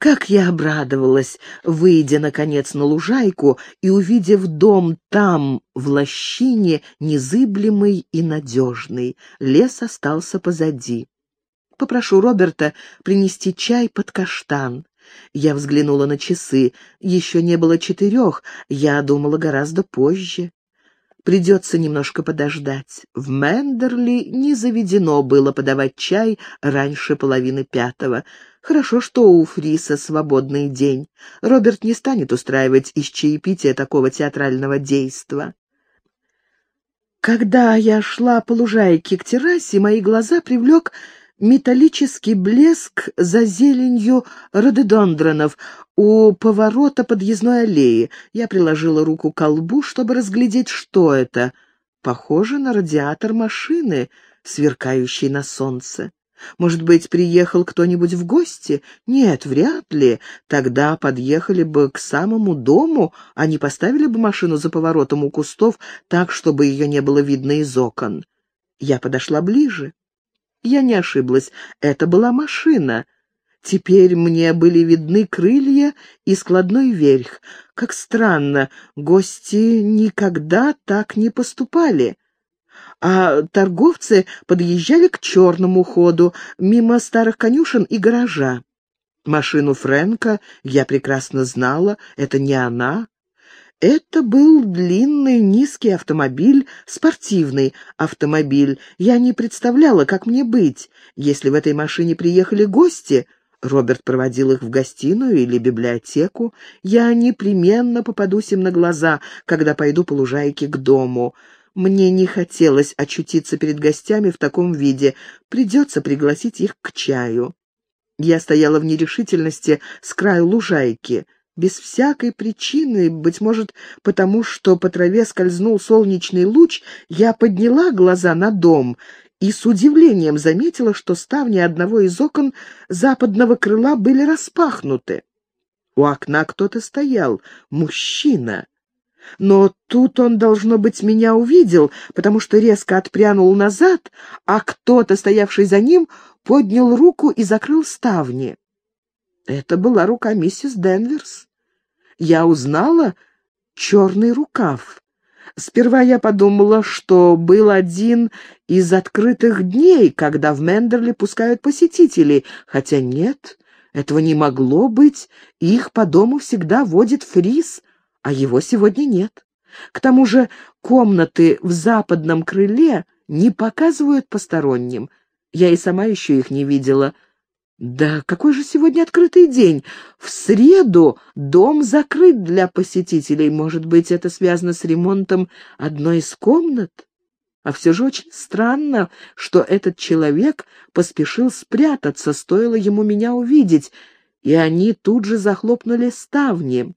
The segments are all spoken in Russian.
Как я обрадовалась, выйдя, наконец, на лужайку и увидев дом там, в лощине, незыблемый и надежный. Лес остался позади. Попрошу Роберта принести чай под каштан. Я взглянула на часы. Еще не было четырех, я думала гораздо позже. Придется немножко подождать. В Мендерли не заведено было подавать чай раньше половины пятого. Хорошо, что у Фриса свободный день. Роберт не станет устраивать из чаепития такого театрального действа. Когда я шла по лужайке к террасе, мои глаза привлек металлический блеск за зеленью рододендронов у поворота подъездной аллеи. Я приложила руку к колбу, чтобы разглядеть, что это. Похоже на радиатор машины, сверкающий на солнце. Может быть, приехал кто-нибудь в гости? Нет, вряд ли. Тогда подъехали бы к самому дому, а не поставили бы машину за поворотом у кустов так, чтобы ее не было видно из окон. Я подошла ближе. Я не ошиблась, это была машина. Теперь мне были видны крылья и складной верх. Как странно, гости никогда так не поступали. А торговцы подъезжали к черному ходу, мимо старых конюшен и гаража. Машину Фрэнка я прекрасно знала, это не она. Это был длинный низкий автомобиль, спортивный автомобиль. Я не представляла, как мне быть, если в этой машине приехали гости. Роберт проводил их в гостиную или библиотеку. Я непременно попадусь им на глаза, когда пойду по лужайке к дому. Мне не хотелось очутиться перед гостями в таком виде. Придется пригласить их к чаю. Я стояла в нерешительности с краю лужайки без всякой причины, быть может, потому что по траве скользнул солнечный луч, я подняла глаза на дом и с удивлением заметила, что ставни одного из окон западного крыла были распахнуты. У окна кто-то стоял, мужчина. Но тут он, должно быть, меня увидел, потому что резко отпрянул назад, а кто-то, стоявший за ним, поднял руку и закрыл ставни. Это была рука миссис Денверс я узнала черный рукав. Сперва я подумала, что был один из открытых дней, когда в Мендерли пускают посетителей, хотя нет, этого не могло быть, их по дому всегда водит фриз, а его сегодня нет. К тому же комнаты в западном крыле не показывают посторонним. Я и сама еще их не видела — да какой же сегодня открытый день? В среду дом закрыт для посетителей. Может быть, это связано с ремонтом одной из комнат? А все же очень странно, что этот человек поспешил спрятаться, стоило ему меня увидеть, и они тут же захлопнули ставни.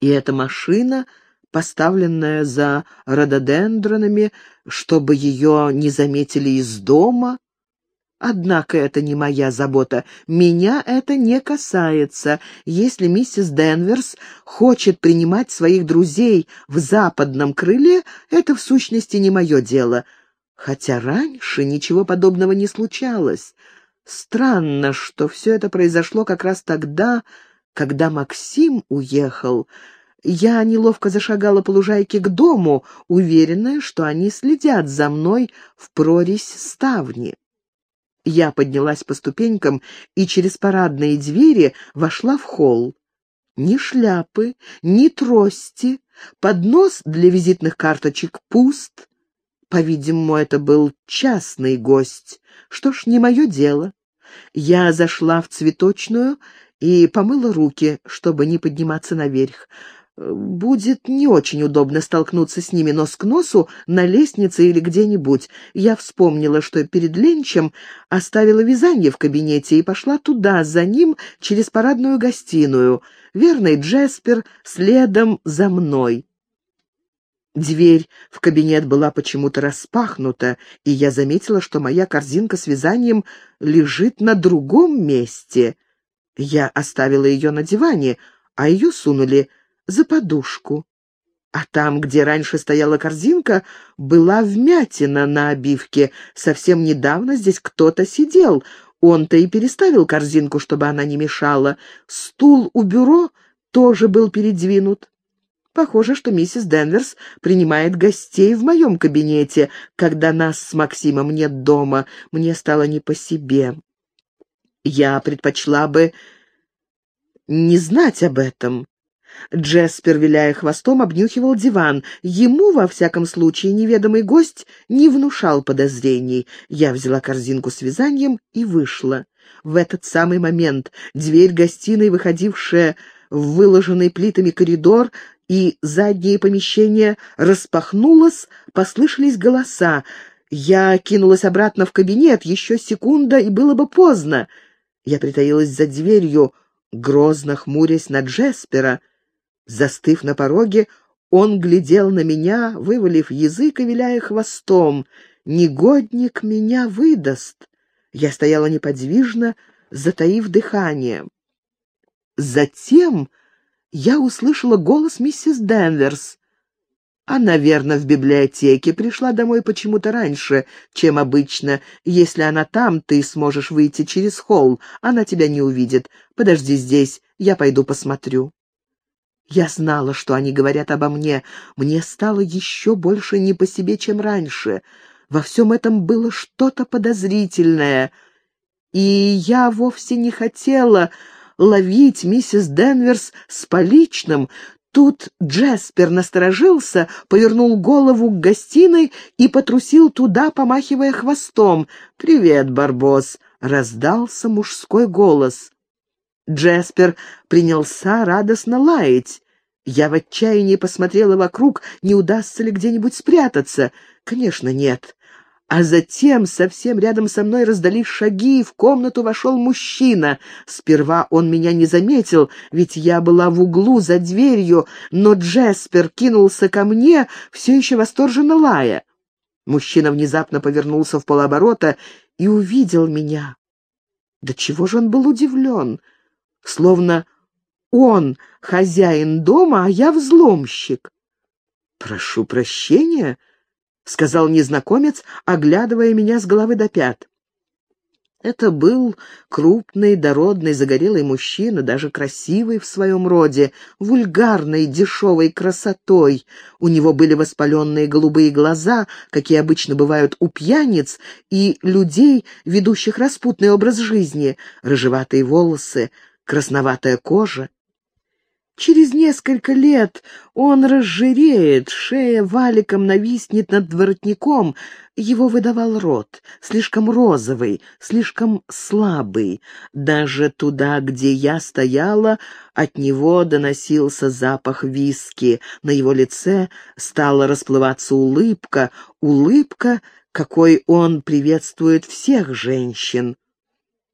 И эта машина, поставленная за рододендронами, чтобы ее не заметили из дома, Однако это не моя забота. Меня это не касается. Если миссис Денверс хочет принимать своих друзей в западном крыле, это в сущности не мое дело. Хотя раньше ничего подобного не случалось. Странно, что все это произошло как раз тогда, когда Максим уехал. Я неловко зашагала по лужайке к дому, уверенная, что они следят за мной в прорезь ставни. Я поднялась по ступенькам и через парадные двери вошла в холл. Ни шляпы, ни трости, поднос для визитных карточек пуст. По-видимому, это был частный гость. Что ж, не мое дело. Я зашла в цветочную и помыла руки, чтобы не подниматься наверх. Будет не очень удобно столкнуться с ними нос к носу на лестнице или где-нибудь. Я вспомнила, что перед ленчем оставила вязание в кабинете и пошла туда, за ним, через парадную гостиную. Верный Джеспер следом за мной. Дверь в кабинет была почему-то распахнута, и я заметила, что моя корзинка с вязанием лежит на другом месте. Я оставила ее на диване, а ее сунули за подушку. А там, где раньше стояла корзинка, была вмятина на обивке. Совсем недавно здесь кто-то сидел. Он-то и переставил корзинку, чтобы она не мешала. Стул у бюро тоже был передвинут. Похоже, что миссис Денверс принимает гостей в моем кабинете, когда нас с Максимом нет дома. Мне стало не по себе. Я предпочла бы не знать об этом. Джеспер, виляя хвостом, обнюхивал диван. Ему, во всяком случае, неведомый гость не внушал подозрений. Я взяла корзинку с вязанием и вышла. В этот самый момент дверь гостиной, выходившая в выложенный плитами коридор, и заднее помещение распахнулось, послышались голоса. Я кинулась обратно в кабинет, еще секунда, и было бы поздно. Я притаилась за дверью, грозно хмурясь на Джеспера. Застыв на пороге, он глядел на меня, вывалив язык и виляя хвостом. «Негодник меня выдаст!» Я стояла неподвижно, затаив дыхание. Затем я услышала голос миссис Денверс. Она, верно, в библиотеке, пришла домой почему-то раньше, чем обычно. Если она там, ты сможешь выйти через холл, она тебя не увидит. Подожди здесь, я пойду посмотрю. Я знала, что они говорят обо мне. Мне стало еще больше не по себе, чем раньше. Во всем этом было что-то подозрительное. И я вовсе не хотела ловить миссис Денверс с поличным. Тут Джеспер насторожился, повернул голову к гостиной и потрусил туда, помахивая хвостом. «Привет, Барбос!» — раздался мужской голос. Джеспер принялся радостно лаять. Я в отчаянии посмотрела вокруг, не удастся ли где-нибудь спрятаться. Конечно, нет. А затем совсем рядом со мной раздались шаги, и в комнату вошел мужчина. Сперва он меня не заметил, ведь я была в углу за дверью, но Джеспер кинулся ко мне, все еще восторженно лая. Мужчина внезапно повернулся в полоборота и увидел меня. Да чего же он был удивлен? Словно он хозяин дома, а я взломщик. «Прошу прощения», — сказал незнакомец, оглядывая меня с головы до пят. Это был крупный, дородный, загорелый мужчина, даже красивый в своем роде, вульгарной, дешевой красотой. У него были воспаленные голубые глаза, какие обычно бывают у пьяниц и людей, ведущих распутный образ жизни, рыжеватые волосы, красноватая кожа. Через несколько лет он разжиреет, шея валиком нависнет над воротником. Его выдавал рот, слишком розовый, слишком слабый. Даже туда, где я стояла, от него доносился запах виски. На его лице стала расплываться улыбка, улыбка, какой он приветствует всех женщин.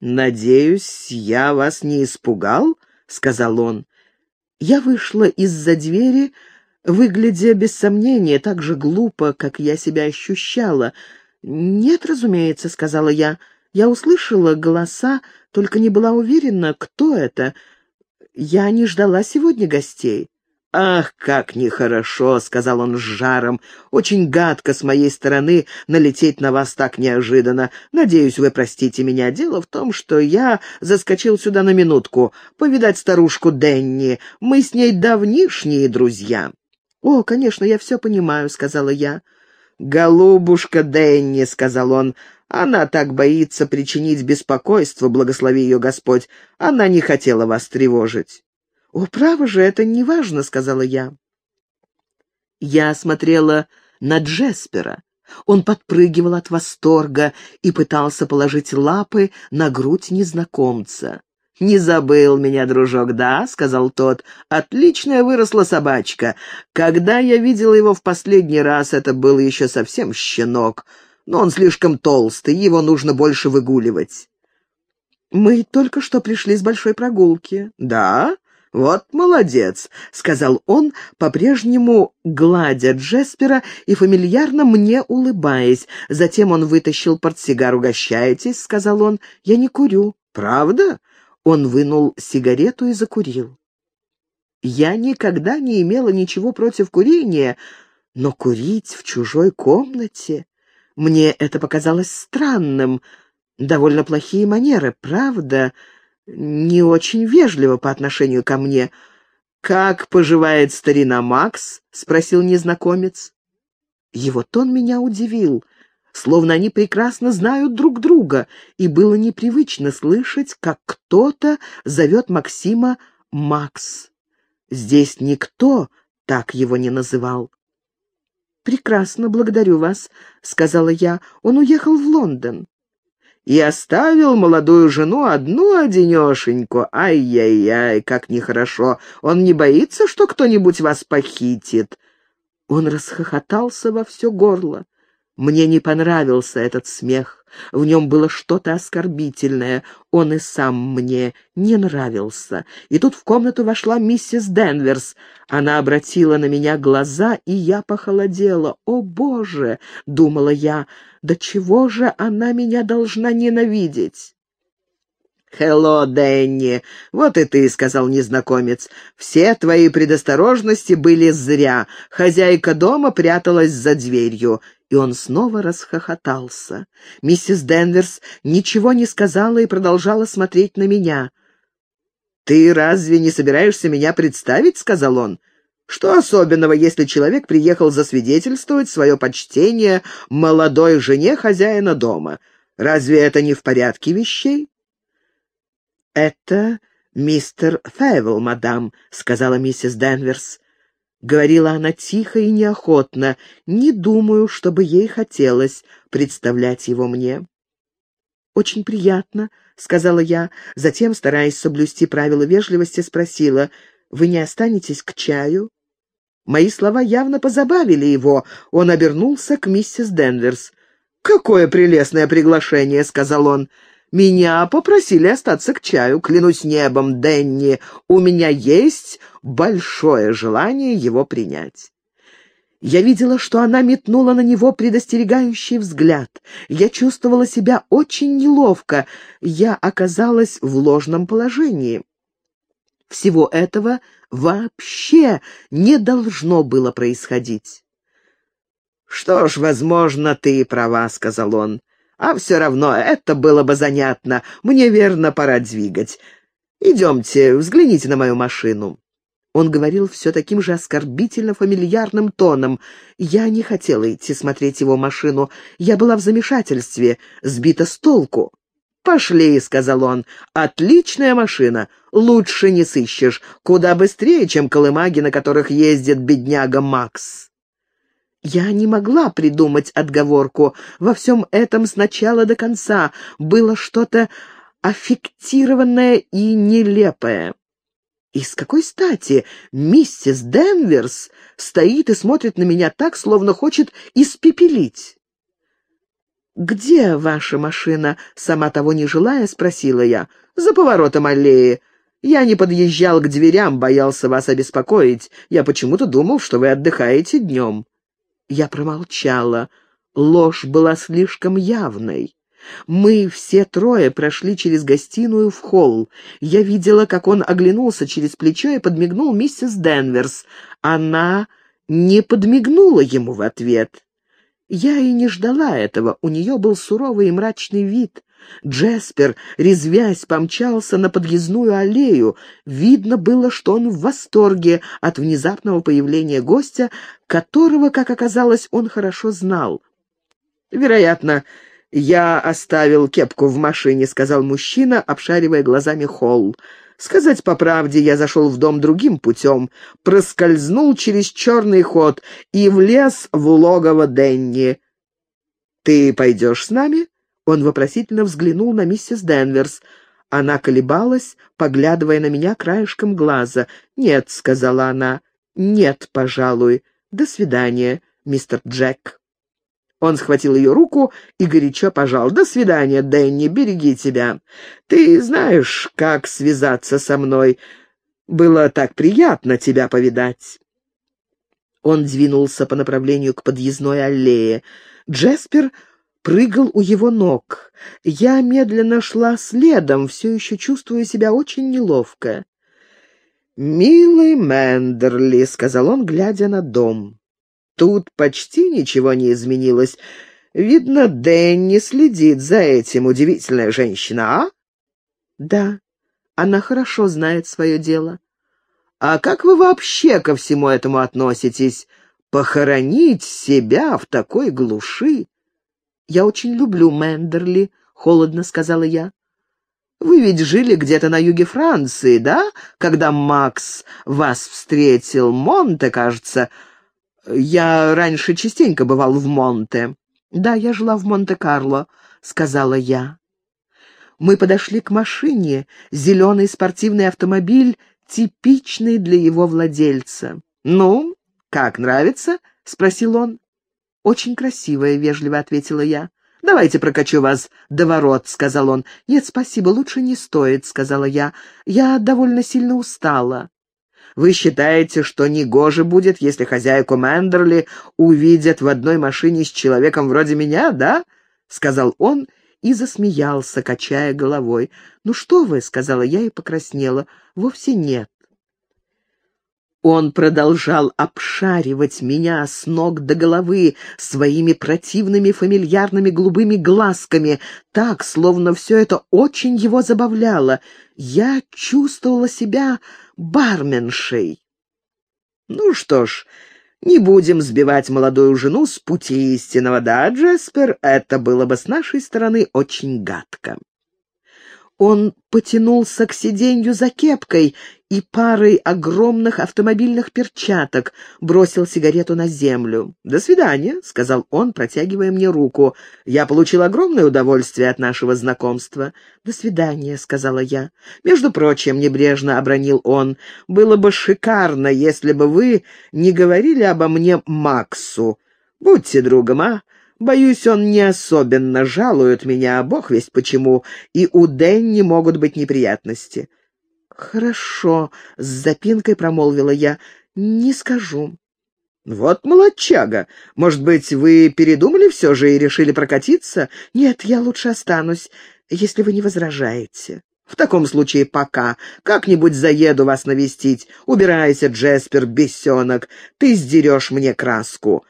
«Надеюсь, я вас не испугал?» — сказал он. Я вышла из-за двери, выглядя без сомнения так же глупо, как я себя ощущала. «Нет, разумеется», — сказала я. Я услышала голоса, только не была уверена, кто это. Я не ждала сегодня гостей. «Ах, как нехорошо!» — сказал он с жаром. «Очень гадко с моей стороны налететь на вас так неожиданно. Надеюсь, вы простите меня. Дело в том, что я заскочил сюда на минутку, повидать старушку Денни. Мы с ней давнишние друзья». «О, конечно, я все понимаю», — сказала я. «Голубушка Денни», — сказал он, — «она так боится причинить беспокойство, благослови ее Господь. Она не хотела вас тревожить». «О, право же, это не важно», — сказала я. Я смотрела на Джеспера. Он подпрыгивал от восторга и пытался положить лапы на грудь незнакомца. «Не забыл меня, дружок, да?» — сказал тот. «Отличная выросла собачка. Когда я видел его в последний раз, это был еще совсем щенок. Но он слишком толстый, его нужно больше выгуливать». «Мы только что пришли с большой прогулки». «Да? «Вот молодец», — сказал он, по-прежнему гладя Джеспера и фамильярно мне улыбаясь. Затем он вытащил портсигар. «Угощаетесь?» — сказал он. «Я не курю». «Правда?» Он вынул сигарету и закурил. Я никогда не имела ничего против курения, но курить в чужой комнате... Мне это показалось странным, довольно плохие манеры, правда, не очень вежливо по отношению ко мне. «Как поживает старина Макс?» — спросил незнакомец. Его тон меня удивил, словно они прекрасно знают друг друга, и было непривычно слышать, как кто-то зовет Максима Макс. Здесь никто так его не называл. «Прекрасно, благодарю вас», — сказала я. «Он уехал в Лондон» и оставил молодую жену одну-одинешеньку. Ай-яй-яй, как нехорошо. Он не боится, что кто-нибудь вас похитит?» Он расхохотался во все горло. Мне не понравился этот смех. В нем было что-то оскорбительное. Он и сам мне не нравился. И тут в комнату вошла миссис Денверс. Она обратила на меня глаза, и я похолодела. «О, Боже!» — думала я. «Да чего же она меня должна ненавидеть?» «Хелло, Дэнни! Вот и ты», — сказал незнакомец. «Все твои предосторожности были зря. Хозяйка дома пряталась за дверью и он снова расхохотался. Миссис Денверс ничего не сказала и продолжала смотреть на меня. «Ты разве не собираешься меня представить?» — сказал он. «Что особенного, если человек приехал засвидетельствовать свое почтение молодой жене хозяина дома? Разве это не в порядке вещей?» «Это мистер Фэвел, мадам», — сказала миссис Денверс. Говорила она тихо и неохотно. Не думаю, чтобы ей хотелось представлять его мне. «Очень приятно», — сказала я. Затем, стараясь соблюсти правила вежливости, спросила, «Вы не останетесь к чаю?» Мои слова явно позабавили его. Он обернулся к миссис Денверс. «Какое прелестное приглашение», — сказал он. Меня попросили остаться к чаю, клянусь небом, Денни. У меня есть большое желание его принять. Я видела, что она метнула на него предостерегающий взгляд. Я чувствовала себя очень неловко. Я оказалась в ложном положении. Всего этого вообще не должно было происходить. «Что ж, возможно, ты и права», — сказал он. А все равно это было бы занятно. Мне, верно, пора двигать. Идемте, взгляните на мою машину». Он говорил все таким же оскорбительно-фамильярным тоном. Я не хотела идти смотреть его машину. Я была в замешательстве, сбита с толку. «Пошли», — сказал он. «Отличная машина. Лучше не сыщешь. Куда быстрее, чем колымаги, на которых ездит бедняга Макс». Я не могла придумать отговорку. Во всем этом с начала до конца было что-то аффектированное и нелепое. И с какой стати миссис Денверс стоит и смотрит на меня так, словно хочет испепелить? «Где ваша машина?» — сама того не желая, спросила я. «За поворотом аллеи. Я не подъезжал к дверям, боялся вас обеспокоить. Я почему-то думал, что вы отдыхаете днем». Я промолчала. Ложь была слишком явной. Мы все трое прошли через гостиную в холл. Я видела, как он оглянулся через плечо и подмигнул миссис Денверс. Она не подмигнула ему в ответ. Я и не ждала этого, у нее был суровый и мрачный вид. Джеспер, резвясь, помчался на подъездную аллею. Видно было, что он в восторге от внезапного появления гостя, которого, как оказалось, он хорошо знал. «Вероятно, я оставил кепку в машине», — сказал мужчина, обшаривая глазами холл. «Сказать по правде, я зашел в дом другим путем, проскользнул через черный ход и влез в логово Денни. Ты пойдешь с нами?» Он вопросительно взглянул на миссис Денверс. Она колебалась, поглядывая на меня краешком глаза. «Нет», — сказала она, — «нет, пожалуй. До свидания, мистер Джек». Он схватил ее руку и горячо пожал. «До свидания, Дэнни, береги тебя. Ты знаешь, как связаться со мной. Было так приятно тебя повидать». Он двинулся по направлению к подъездной аллее. Джеспер прыгал у его ног. Я медленно шла следом, все еще чувствуя себя очень неловко. «Милый Мендерли», — сказал он, глядя на дом. «Тут почти ничего не изменилось. Видно, Дэнни следит за этим, удивительная женщина, а? Да, она хорошо знает свое дело. А как вы вообще ко всему этому относитесь? Похоронить себя в такой глуши? Я очень люблю Мендерли, холодно сказала я. Вы ведь жили где-то на юге Франции, да? Когда Макс вас встретил, Монте, кажется. Я раньше частенько бывал в Монте. Да, я жила в Монте-Карло, сказала я. Мы подошли к машине, зеленый спортивный автомобиль, типичный для его владельца. «Ну, как нравится?» — спросил он. «Очень красивая», — вежливо ответила я. «Давайте прокачу вас до ворот», — сказал он. «Нет, спасибо, лучше не стоит», — сказала я. «Я довольно сильно устала». «Вы считаете, что негоже будет, если хозяйку Мендерли увидят в одной машине с человеком вроде меня, да?» — сказал он и засмеялся, качая головой. «Ну что вы», — сказала я и покраснела. «Вовсе нет». Он продолжал обшаривать меня с ног до головы своими противными фамильярными голубыми глазками, так, словно все это очень его забавляло. Я чувствовала себя барменшей. «Ну что ж, не будем сбивать молодую жену с пути истинного, да, Джеспер? Это было бы с нашей стороны очень гадко». Он потянулся к сиденью за кепкой и парой огромных автомобильных перчаток, бросил сигарету на землю. «До свидания», — сказал он, протягивая мне руку. «Я получил огромное удовольствие от нашего знакомства». «До свидания», — сказала я. «Между прочим», — небрежно обронил он, — «было бы шикарно, если бы вы не говорили обо мне Максу. Будьте другом, а? Боюсь, он не особенно жалует меня, бог весть почему, и у Дэнни могут быть неприятности». «Хорошо», — с запинкой промолвила я, — «не скажу». «Вот молодчага. Может быть, вы передумали все же и решили прокатиться?» «Нет, я лучше останусь, если вы не возражаете». «В таком случае пока. Как-нибудь заеду вас навестить. Убирайся, Джеспер, бесенок. Ты сдерешь мне краску.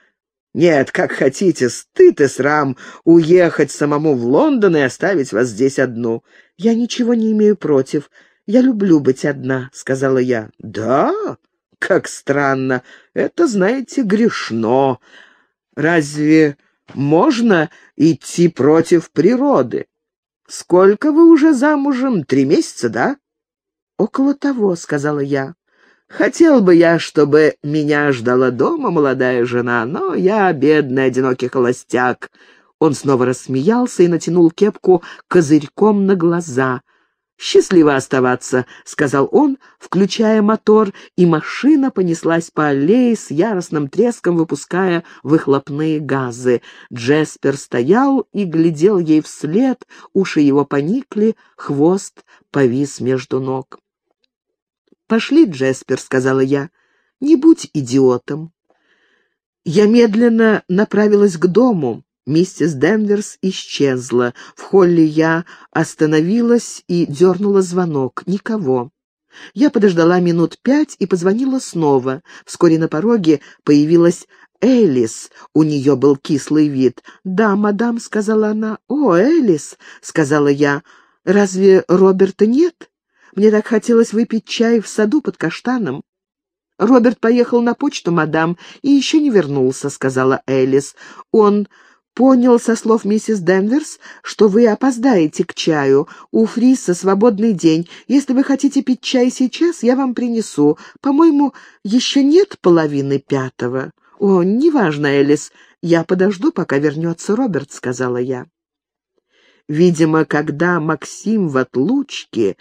Нет, как хотите, стыд и срам уехать самому в Лондон и оставить вас здесь одну. Я ничего не имею против. Я люблю быть одна, — сказала я. Да? Как странно. Это, знаете, грешно. Разве можно идти против природы? Сколько вы уже замужем? Три месяца, да? Около того, — сказала я. Хотел бы я, чтобы меня ждала дома молодая жена, но я бедный одинокий холостяк. Он снова рассмеялся и натянул кепку козырьком на глаза. «Счастливо оставаться», — сказал он, включая мотор, и машина понеслась по аллее с яростным треском, выпуская выхлопные газы. Джеспер стоял и глядел ей вслед, уши его поникли, хвост повис между ног. «Пошли, Джеспер», — сказала я, — «не будь идиотом». Я медленно направилась к дому. Миссис Денверс исчезла. В холле я остановилась и дернула звонок. Никого. Я подождала минут пять и позвонила снова. Вскоре на пороге появилась Элис. У нее был кислый вид. «Да, мадам», — сказала она. «О, Элис», — сказала я. «Разве Роберта нет?» Мне так хотелось выпить чай в саду под каштаном. «Роберт поехал на почту, мадам, и еще не вернулся», — сказала Элис. «Он понял со слов миссис Денверс, что вы опоздаете к чаю. У Фриса свободный день. Если вы хотите пить чай сейчас, я вам принесу. По-моему, еще нет половины пятого». «О, неважно, Элис. Я подожду, пока вернется Роберт», — сказала я. Видимо, когда Максим в отлучке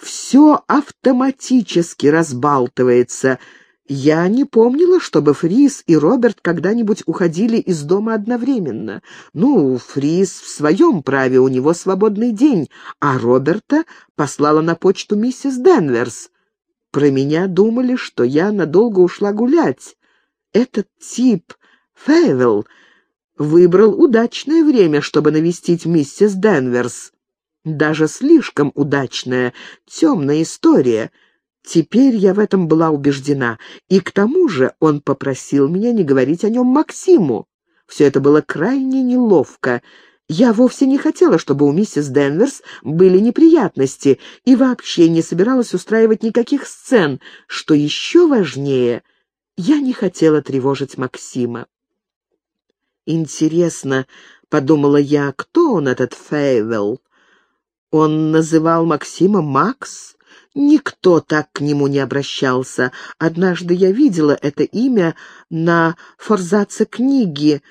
все автоматически разбалтывается. Я не помнила, чтобы Фрис и Роберт когда-нибудь уходили из дома одновременно. Ну, Фрис в своем праве, у него свободный день, а Роберта послала на почту миссис Денверс. Про меня думали, что я надолго ушла гулять. Этот тип, Фейвелл, выбрал удачное время, чтобы навестить миссис Денверс. Даже слишком удачная, темная история. Теперь я в этом была убеждена. И к тому же он попросил меня не говорить о нем Максиму. Все это было крайне неловко. Я вовсе не хотела, чтобы у миссис Денверс были неприятности, и вообще не собиралась устраивать никаких сцен. Что еще важнее, я не хотела тревожить Максима. «Интересно», — подумала я, — «кто он, этот Фейвелл? Он называл Максима Макс?» Никто так к нему не обращался. Однажды я видела это имя на форзаце книги.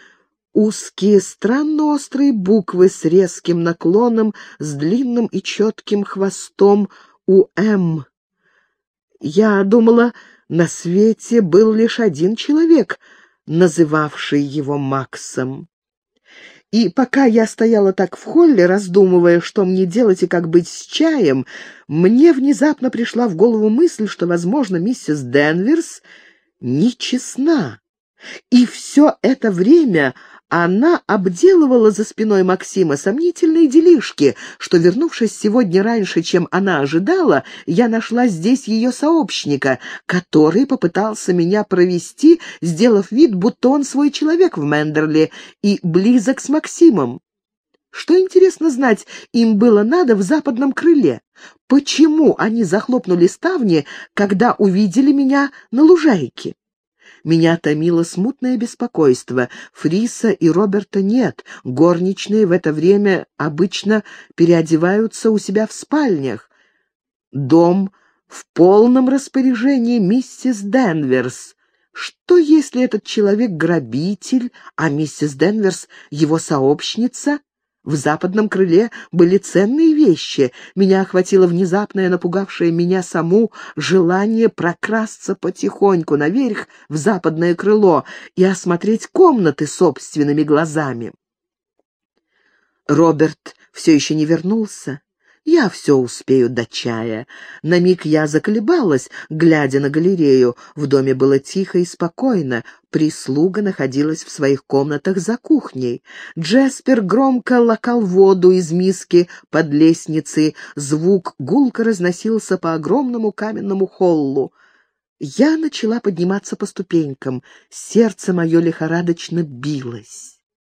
Узкие, странно острые буквы с резким наклоном, с длинным и четким хвостом у «М». Я думала, на свете был лишь один человек, называвший его Максом. И пока я стояла так в холле, раздумывая, что мне делать и как быть с чаем, мне внезапно пришла в голову мысль, что, возможно, миссис Денверс нечестна. И все это время она обделывала за спиной Максима сомнительные делишки, что, вернувшись сегодня раньше, чем она ожидала, я нашла здесь ее сообщника, который попытался меня провести, сделав вид, будто он свой человек в Мендерли и близок с Максимом. Что, интересно знать, им было надо в западном крыле? Почему они захлопнули ставни, когда увидели меня на лужайке? Меня томило смутное беспокойство. Фриса и Роберта нет. Горничные в это время обычно переодеваются у себя в спальнях. Дом в полном распоряжении миссис Денверс. Что, если этот человек грабитель, а миссис Денверс — его сообщница? В западном крыле были ценные вещи. Меня охватило внезапное, напугавшее меня саму, желание прокрасться потихоньку наверх в западное крыло и осмотреть комнаты собственными глазами. Роберт все еще не вернулся. Я все успею до чая. На миг я заколебалась, глядя на галерею. В доме было тихо и спокойно. Прислуга находилась в своих комнатах за кухней. Джеспер громко лакал воду из миски под лестницей. Звук гулко разносился по огромному каменному холлу. Я начала подниматься по ступенькам. Сердце мое лихорадочно билось.